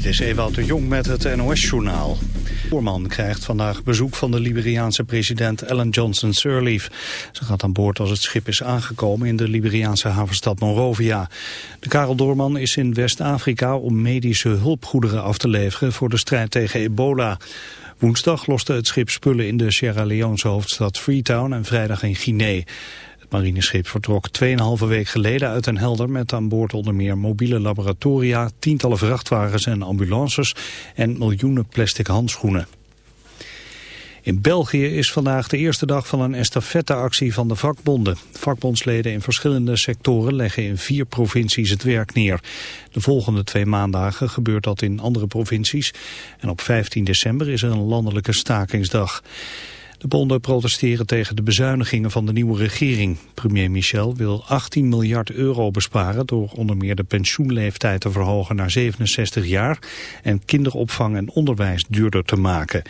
Dit is Ewout de Jong met het NOS-journaal. Voorman krijgt vandaag bezoek van de Liberiaanse president Ellen Johnson Sirleaf. Ze gaat aan boord als het schip is aangekomen in de Liberiaanse havenstad Monrovia. De Karel Doorman is in West-Afrika om medische hulpgoederen af te leveren voor de strijd tegen ebola. Woensdag loste het schip spullen in de Sierra Leone's hoofdstad Freetown en vrijdag in Guinea marineschip vertrok 2,5 week geleden uit Den Helder met aan boord onder meer mobiele laboratoria, tientallen vrachtwagens en ambulances en miljoenen plastic handschoenen. In België is vandaag de eerste dag van een estafetteactie van de vakbonden. Vakbondsleden in verschillende sectoren leggen in vier provincies het werk neer. De volgende twee maandagen gebeurt dat in andere provincies. En op 15 december is er een landelijke stakingsdag. De bonden protesteren tegen de bezuinigingen van de nieuwe regering. Premier Michel wil 18 miljard euro besparen door onder meer de pensioenleeftijd te verhogen naar 67 jaar en kinderopvang en onderwijs duurder te maken.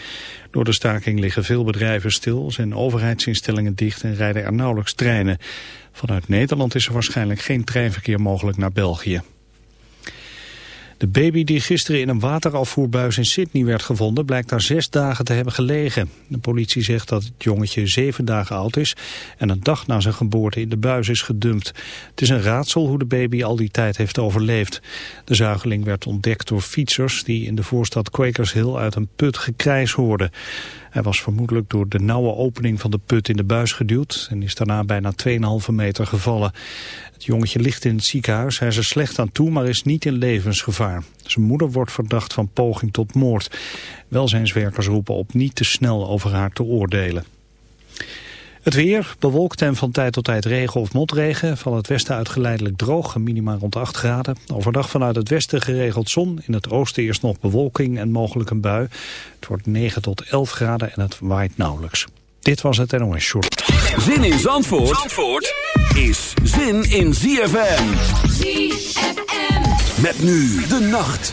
Door de staking liggen veel bedrijven stil, zijn overheidsinstellingen dicht en rijden er nauwelijks treinen. Vanuit Nederland is er waarschijnlijk geen treinverkeer mogelijk naar België. De baby die gisteren in een waterafvoerbuis in Sydney werd gevonden... blijkt daar zes dagen te hebben gelegen. De politie zegt dat het jongetje zeven dagen oud is... en een dag na zijn geboorte in de buis is gedumpt. Het is een raadsel hoe de baby al die tijd heeft overleefd. De zuigeling werd ontdekt door fietsers... die in de voorstad Quakers Hill uit een put gekrijs hoorden. Hij was vermoedelijk door de nauwe opening van de put in de buis geduwd... en is daarna bijna 2,5 meter gevallen. Het jongetje ligt in het ziekenhuis. Hij is er slecht aan toe, maar is niet in levensgevaar. Zijn moeder wordt verdacht van poging tot moord. Welzijnswerkers roepen op niet te snel over haar te oordelen. Het weer, bewolkt en van tijd tot tijd regen of motregen. Van het westen uit geleidelijk droog, minimaal rond 8 graden. Overdag vanuit het westen geregeld zon. In het oosten eerst nog bewolking en mogelijk een bui. Het wordt 9 tot 11 graden en het waait nauwelijks. Dit was het NOS Short. Zin in Zandvoort, Zandvoort is zin in ZFM. ZFM. Met nu de nacht.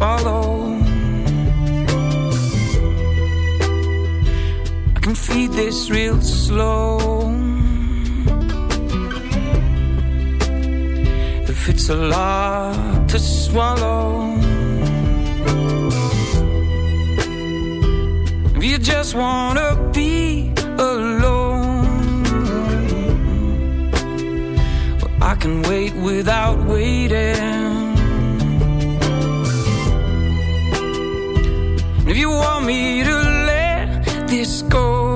follow. I can feed this real slow. If it's a lot to swallow. If you just wanna be alone. Well, I can wait without waiting. if you want me to let this go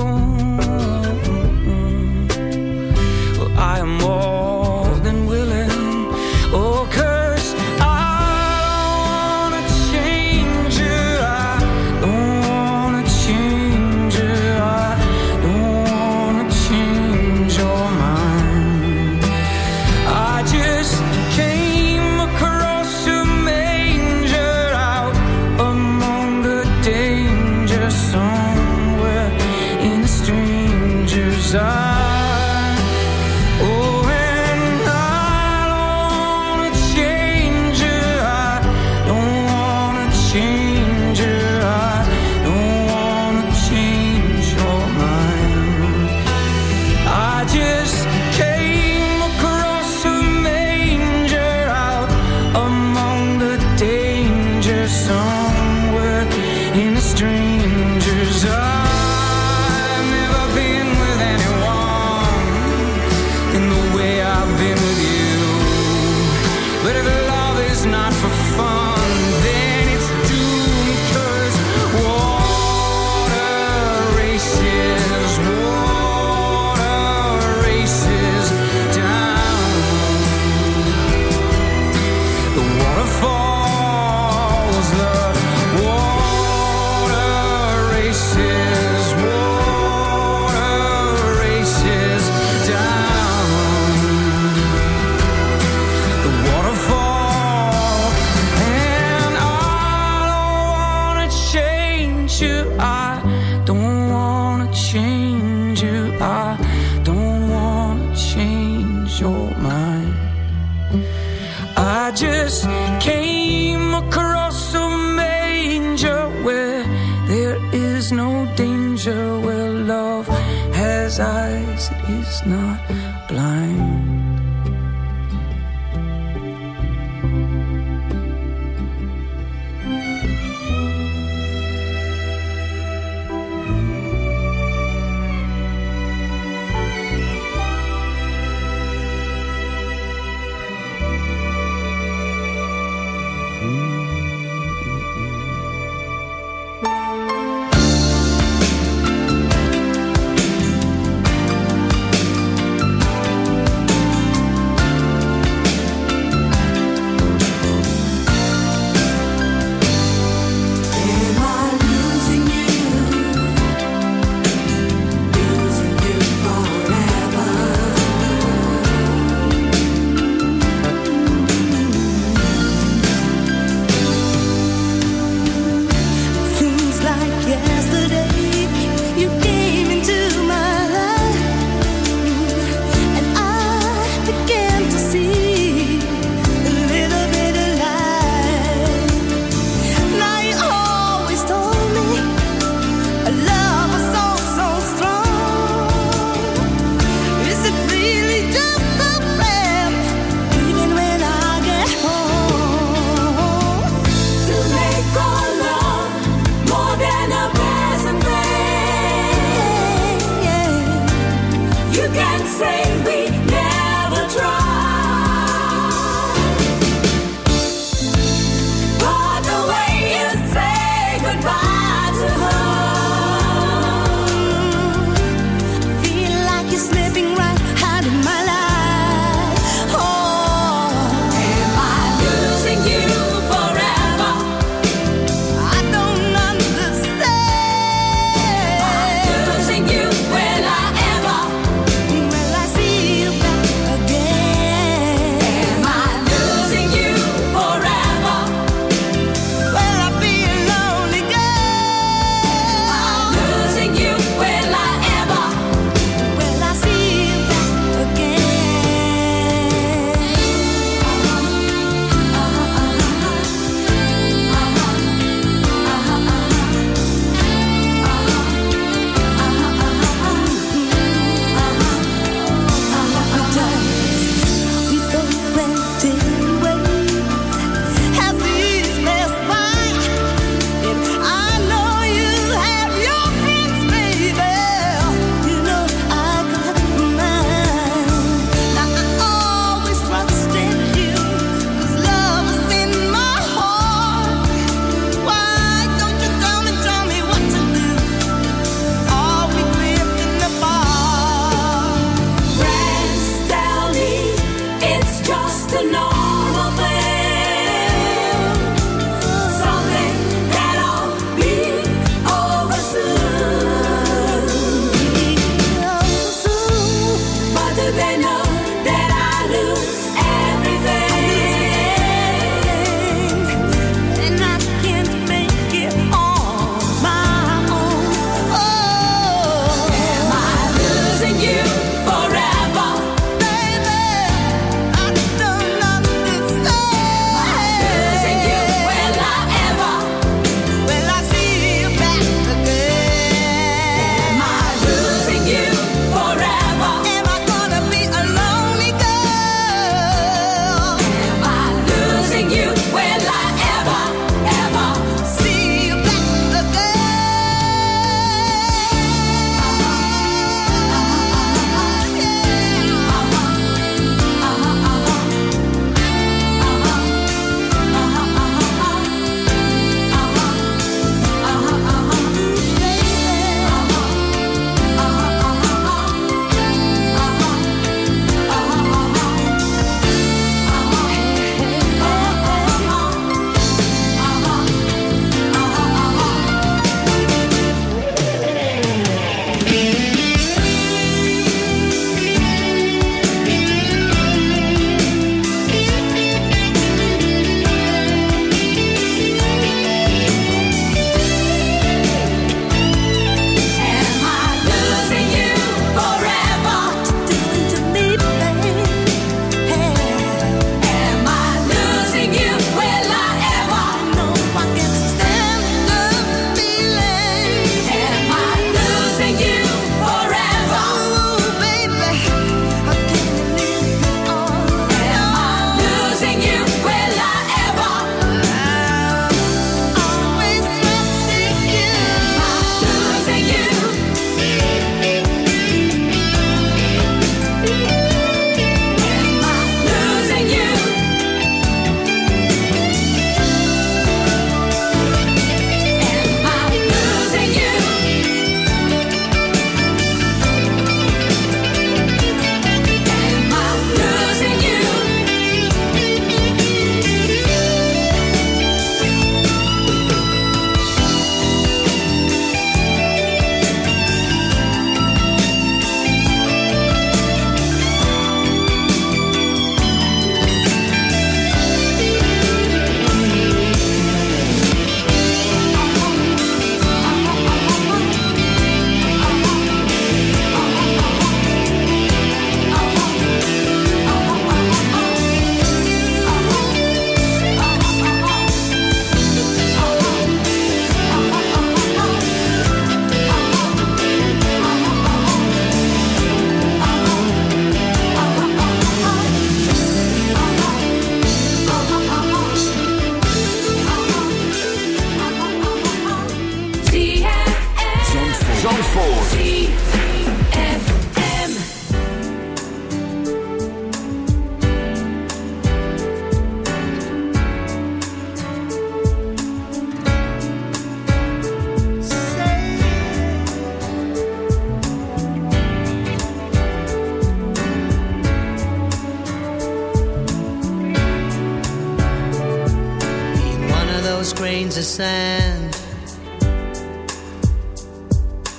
sand.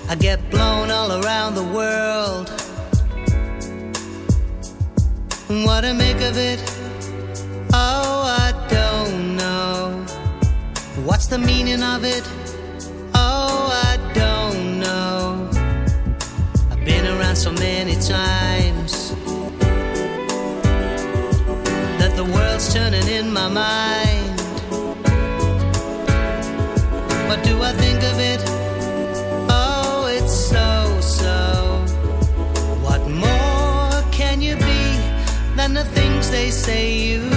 I get blown all around the world. What to make of it? Oh, I don't know. What's the meaning of it? say you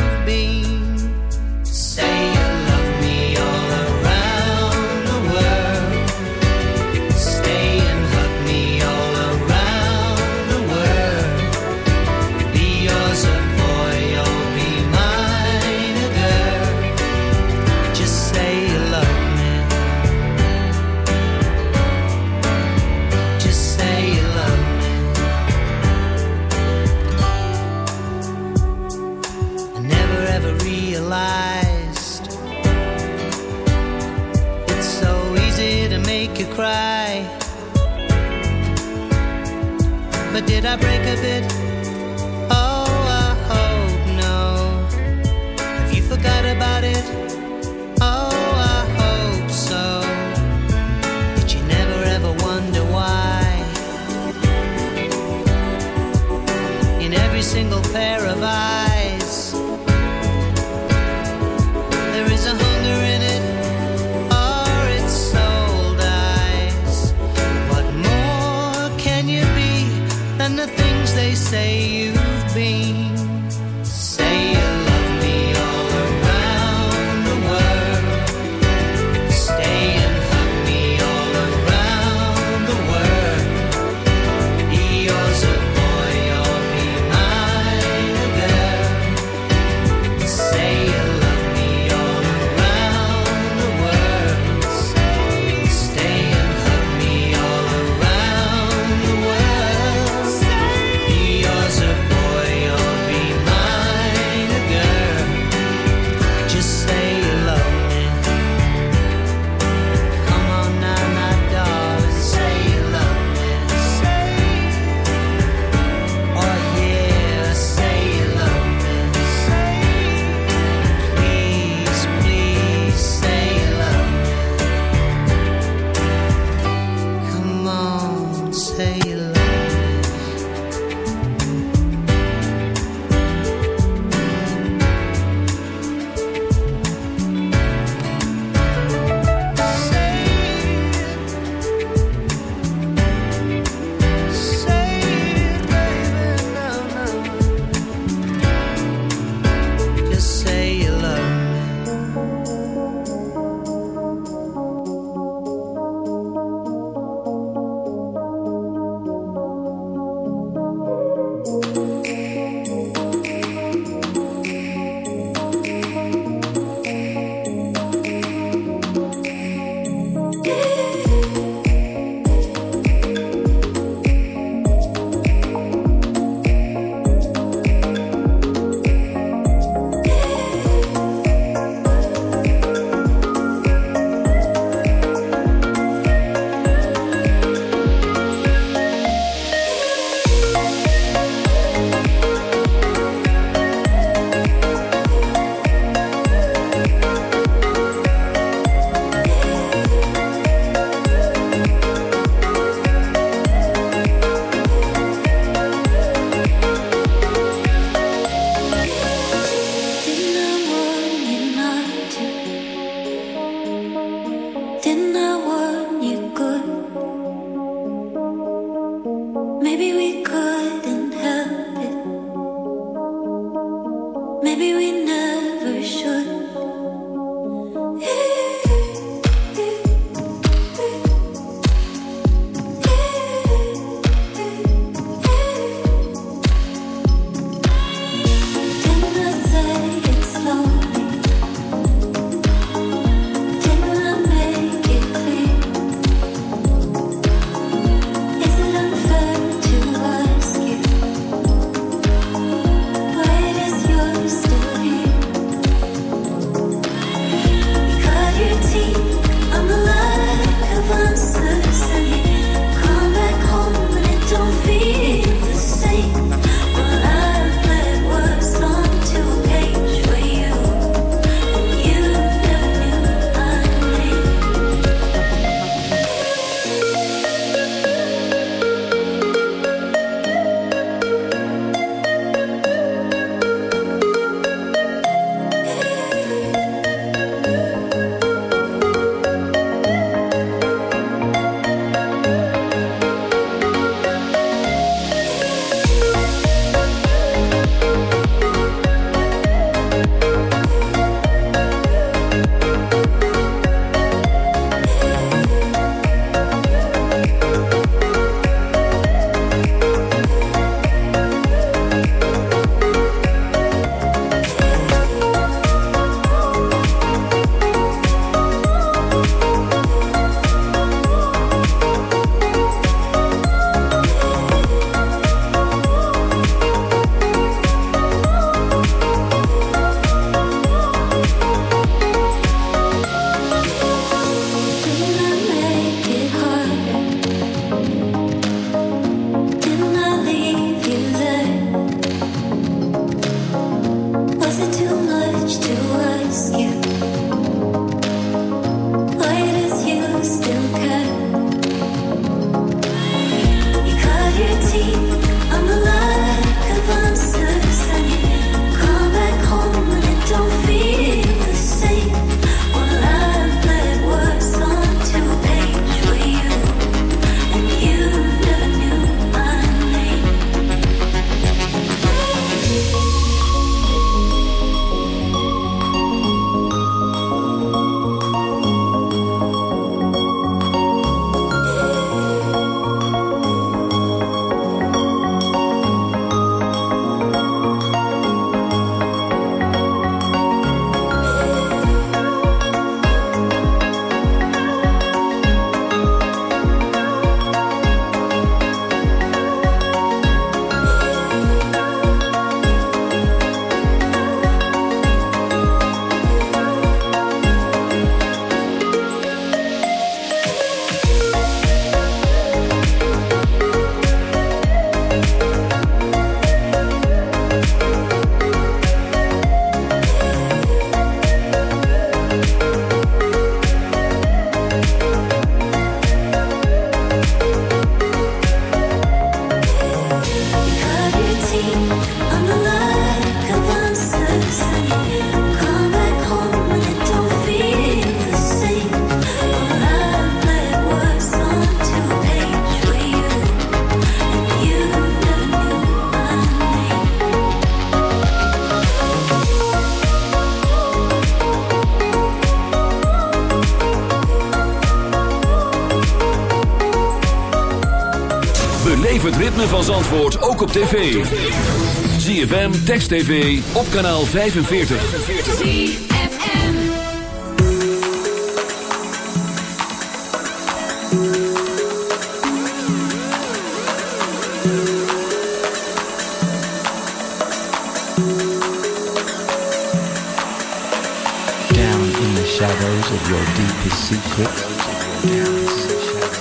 Oh, I hope. Have you forgot about it? Oh, I hope so. Did you never ever wonder why? In every single pair of eyes. Tv. ZFM, Text TV, op kanaal 45. Down in the shadows of your deepest secrets,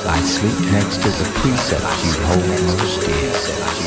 I sleep next to the precepts you hold most dear.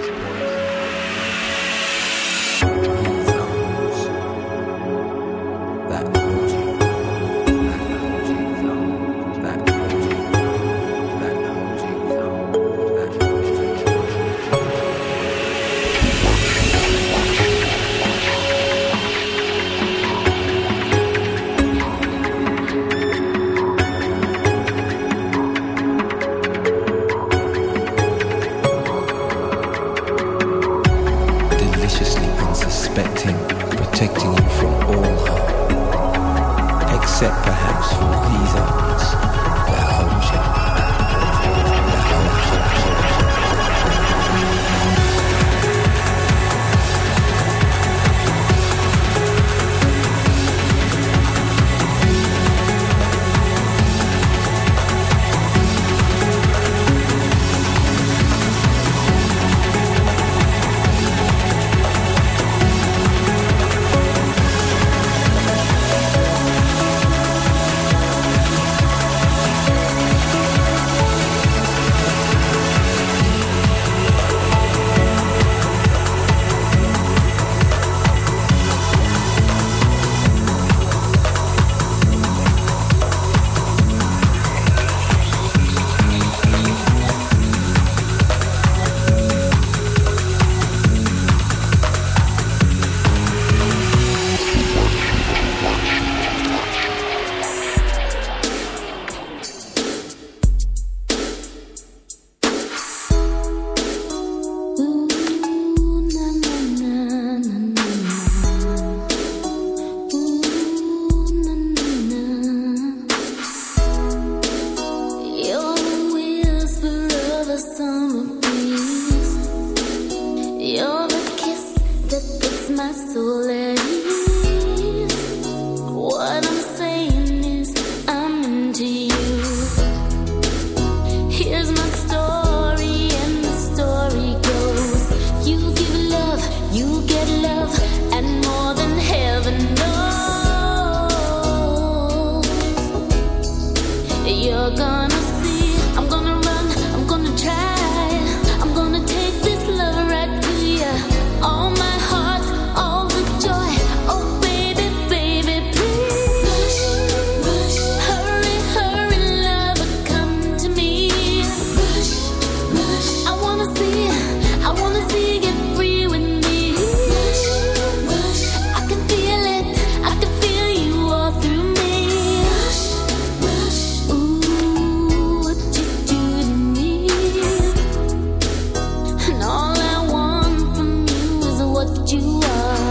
love.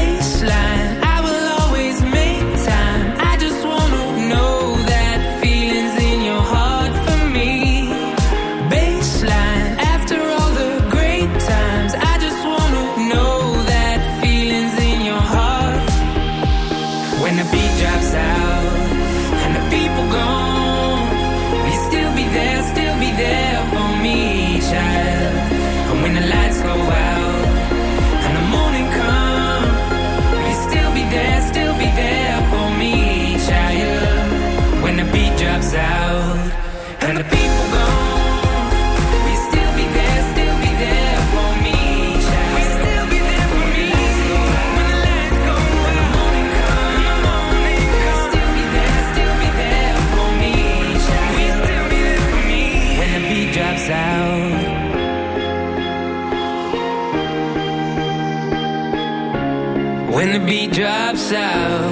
the beat drops out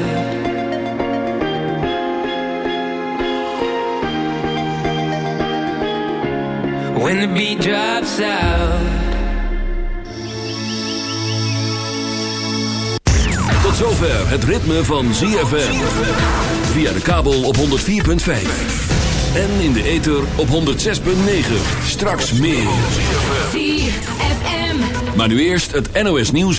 When the beat drops out Tot zover het ritme van ZFM Via de kabel op 104.5 en in de ether op 106.9. Straks meer. Maar nu eerst het NOS nieuws.